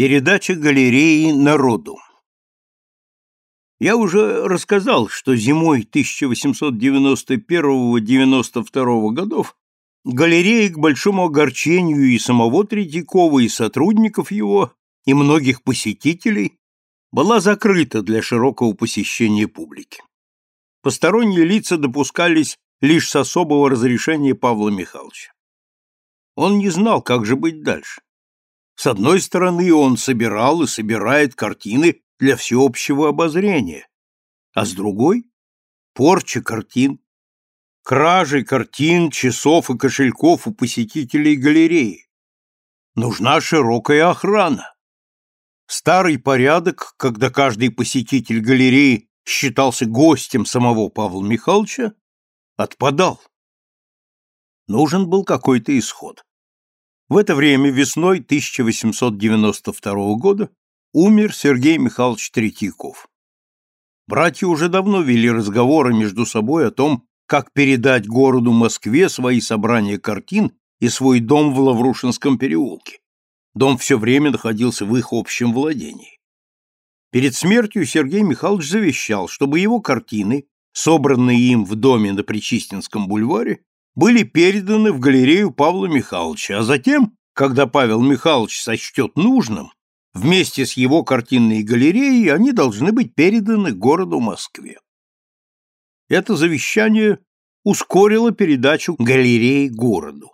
Передача галереи народу. Я уже рассказал, что зимой 1891-92 годов галерея к большому огорчению и самого Третьякова, и сотрудников его, и многих посетителей была закрыта для широкого посещения публики. Посторонние лица допускались лишь с особого разрешения Павла Михайловича. Он не знал, как же быть дальше. С одной стороны, он собирал и собирает картины для всеобщего обозрения, а с другой — порча картин, кражи картин, часов и кошельков у посетителей галереи. Нужна широкая охрана. Старый порядок, когда каждый посетитель галереи считался гостем самого Павла Михайловича, отпадал. Нужен был какой-то исход. В это время, весной 1892 года, умер Сергей Михайлович Третьяков. Братья уже давно вели разговоры между собой о том, как передать городу Москве свои собрания картин и свой дом в Лаврушинском переулке. Дом все время находился в их общем владении. Перед смертью Сергей Михайлович завещал, чтобы его картины, собранные им в доме на Причистинском бульваре, были переданы в галерею Павла Михайловича, а затем, когда Павел Михайлович сочтет нужным, вместе с его картинной галереей они должны быть переданы городу Москве. Это завещание ускорило передачу галереи городу.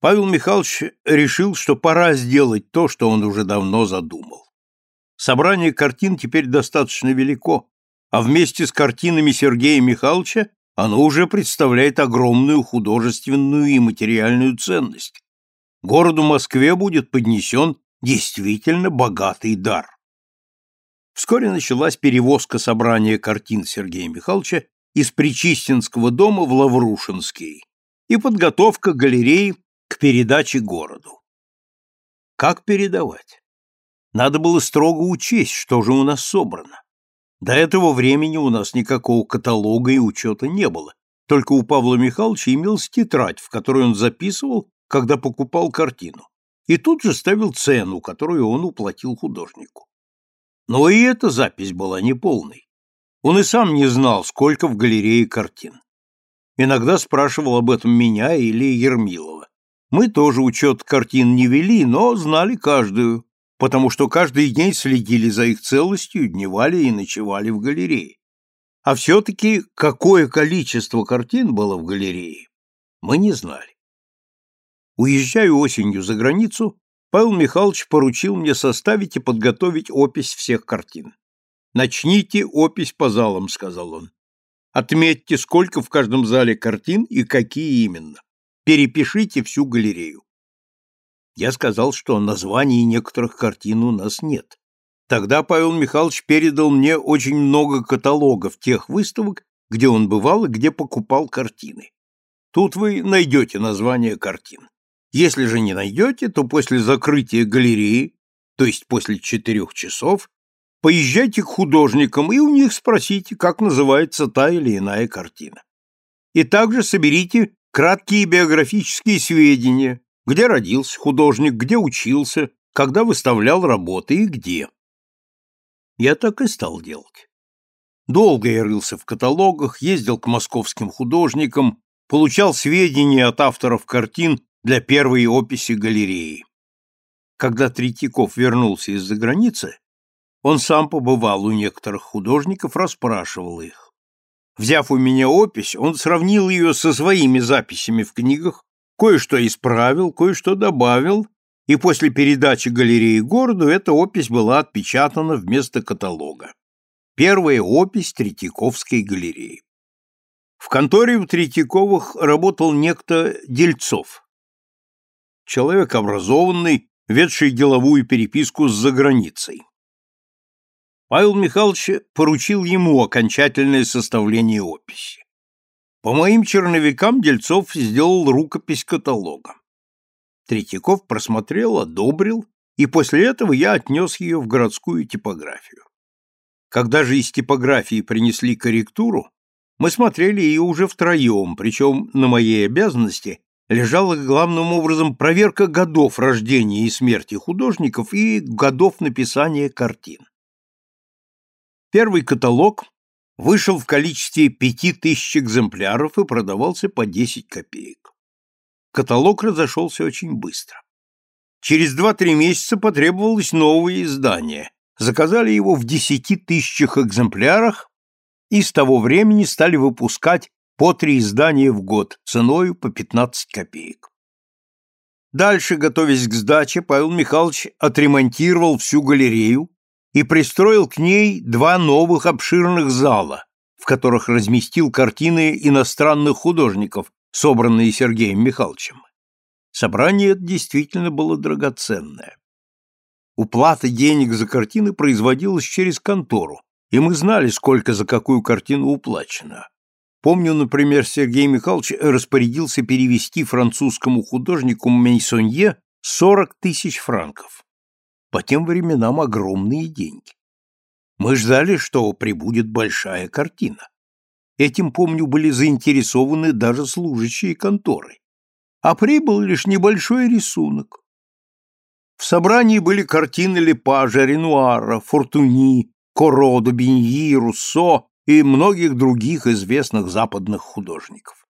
Павел Михайлович решил, что пора сделать то, что он уже давно задумал. Собрание картин теперь достаточно велико, а вместе с картинами Сергея Михайловича оно уже представляет огромную художественную и материальную ценность. Городу Москве будет поднесен действительно богатый дар. Вскоре началась перевозка собрания картин Сергея Михайловича из Причистинского дома в Лаврушинский и подготовка галереи к передаче городу. Как передавать? Надо было строго учесть, что же у нас собрано. До этого времени у нас никакого каталога и учета не было, только у Павла Михайловича имелась тетрадь, в которой он записывал, когда покупал картину, и тут же ставил цену, которую он уплатил художнику. Но и эта запись была неполной. Он и сам не знал, сколько в галерее картин. Иногда спрашивал об этом меня или Ермилова. Мы тоже учет картин не вели, но знали каждую, потому что каждый день следили за их целостью, дневали и ночевали в галерее. А все-таки какое количество картин было в галерее, мы не знали. Уезжая осенью за границу, Павел Михайлович поручил мне составить и подготовить опись всех картин. «Начните опись по залам», — сказал он. «Отметьте, сколько в каждом зале картин и какие именно. Перепишите всю галерею. Я сказал, что названий некоторых картин у нас нет. Тогда Павел Михайлович передал мне очень много каталогов тех выставок, где он бывал и где покупал картины. Тут вы найдете название картин. Если же не найдете, то после закрытия галереи, то есть после четырех часов, поезжайте к художникам и у них спросите, как называется та или иная картина. И также соберите краткие биографические сведения, где родился художник, где учился, когда выставлял работы и где. Я так и стал делать. Долго я рылся в каталогах, ездил к московским художникам, получал сведения от авторов картин для первой описи галереи. Когда Третьяков вернулся из-за границы, он сам побывал у некоторых художников, расспрашивал их. Взяв у меня опись, он сравнил ее со своими записями в книгах кое-что исправил, кое-что добавил, и после передачи галереи городу эта опись была отпечатана вместо каталога. Первая опись Третьяковской галереи. В конторе у Третьяковых работал некто Дельцов. Человек образованный, ведший деловую переписку с заграницей. Павел Михайлович поручил ему окончательное составление описи. По моим черновикам Дельцов сделал рукопись каталога. Третьяков просмотрел, одобрил, и после этого я отнес ее в городскую типографию. Когда же из типографии принесли корректуру, мы смотрели ее уже втроем, причем на моей обязанности лежала главным образом проверка годов рождения и смерти художников и годов написания картин. Первый каталог вышел в количестве пяти тысяч экземпляров и продавался по 10 копеек. Каталог разошелся очень быстро. Через 2-3 месяца потребовалось новое издание. Заказали его в 10 тысячах экземплярах и с того времени стали выпускать по три издания в год ценою по 15 копеек. Дальше, готовясь к сдаче, Павел Михайлович отремонтировал всю галерею, и пристроил к ней два новых обширных зала, в которых разместил картины иностранных художников, собранные Сергеем Михайловичем. Собрание это действительно было драгоценное. Уплата денег за картины производилась через контору, и мы знали, сколько за какую картину уплачено. Помню, например, Сергей Михайлович распорядился перевести французскому художнику Мейсонье 40 тысяч франков по тем временам огромные деньги. Мы ждали, что прибудет большая картина. Этим, помню, были заинтересованы даже служащие конторы. А прибыл лишь небольшой рисунок. В собрании были картины Лепажа, Ренуара, Фортуни, Коро, Беньи, Руссо и многих других известных западных художников.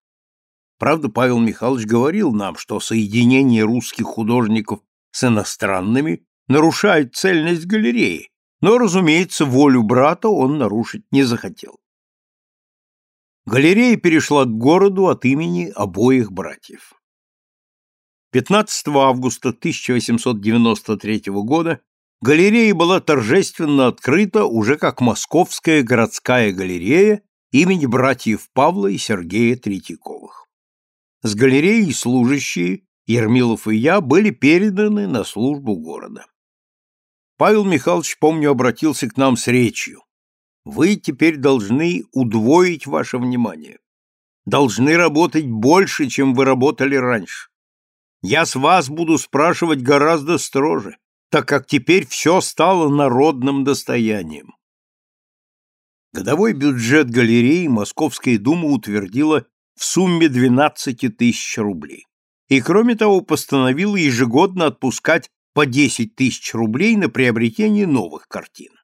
Правда, Павел Михайлович говорил нам, что соединение русских художников с иностранными нарушает цельность галереи, но, разумеется, волю брата он нарушить не захотел. Галерея перешла к городу от имени обоих братьев. 15 августа 1893 года галерея была торжественно открыта уже как Московская городская галерея имени братьев Павла и Сергея Третьяковых. С галереей служащие, Ермилов и я, были переданы на службу города. Павел Михайлович, помню, обратился к нам с речью. Вы теперь должны удвоить ваше внимание. Должны работать больше, чем вы работали раньше. Я с вас буду спрашивать гораздо строже, так как теперь все стало народным достоянием. Годовой бюджет галереи Московская дума утвердила в сумме 12 тысяч рублей. И, кроме того, постановила ежегодно отпускать по 10 тысяч рублей на приобретение новых картин.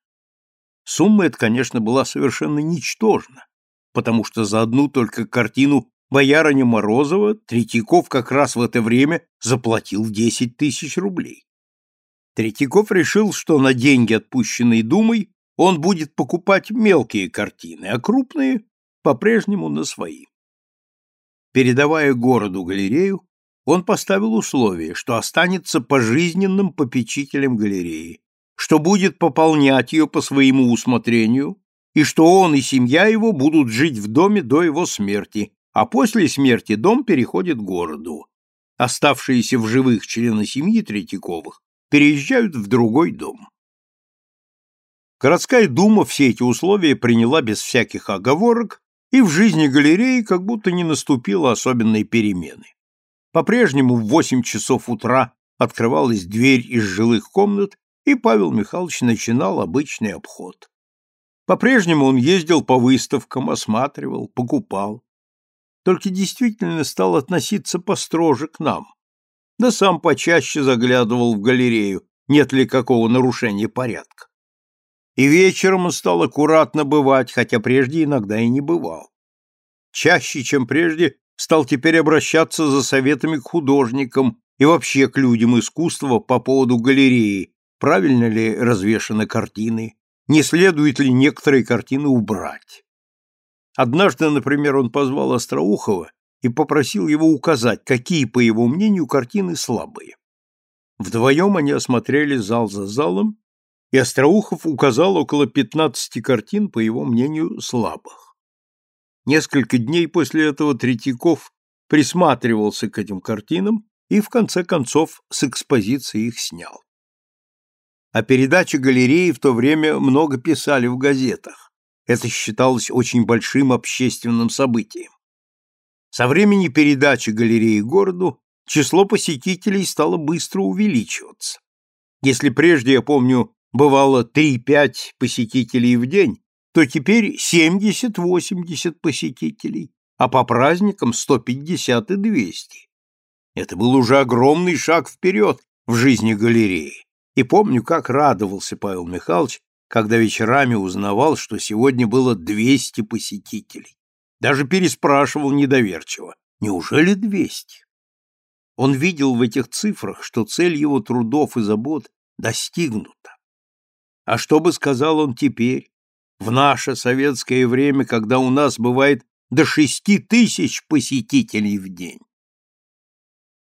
Сумма эта, конечно, была совершенно ничтожна, потому что за одну только картину боярыня Морозова Третьяков как раз в это время заплатил 10 тысяч рублей. Третьяков решил, что на деньги, отпущенные Думой, он будет покупать мелкие картины, а крупные по-прежнему на свои. Передавая городу галерею, он поставил условие, что останется пожизненным попечителем галереи, что будет пополнять ее по своему усмотрению и что он и семья его будут жить в доме до его смерти, а после смерти дом переходит городу. Оставшиеся в живых члены семьи Третьяковых переезжают в другой дом. Городская дума все эти условия приняла без всяких оговорок, и в жизни галереи как будто не наступило особенной перемены. По-прежнему в восемь часов утра открывалась дверь из жилых комнат, и Павел Михайлович начинал обычный обход. По-прежнему он ездил по выставкам, осматривал, покупал. Только действительно стал относиться построже к нам. Да сам почаще заглядывал в галерею, нет ли какого нарушения порядка. И вечером он стал аккуратно бывать, хотя прежде иногда и не бывал. Чаще, чем прежде, стал теперь обращаться за советами к художникам и вообще к людям искусства по поводу галереи, правильно ли развешаны картины, не следует ли некоторые картины убрать. Однажды, например, он позвал Остроухова и попросил его указать, какие, по его мнению, картины слабые. Вдвоем они осмотрели зал за залом, и Остроухов указал около 15 картин, по его мнению, слабых. Несколько дней после этого Третьяков присматривался к этим картинам и, в конце концов, с экспозиции их снял. О передаче галереи в то время много писали в газетах. Это считалось очень большим общественным событием. Со времени передачи галереи городу число посетителей стало быстро увеличиваться. Если прежде, я помню, бывало 3-5 посетителей в день, то теперь 70-80 посетителей, а по праздникам 150 и 200. Это был уже огромный шаг вперед в жизни галереи. И помню, как радовался Павел Михайлович, когда вечерами узнавал, что сегодня было 200 посетителей. Даже переспрашивал недоверчиво. Неужели 200? Он видел в этих цифрах, что цель его трудов и забот достигнута. А что бы сказал он теперь, в наше советское время, когда у нас бывает до шести тысяч посетителей в день?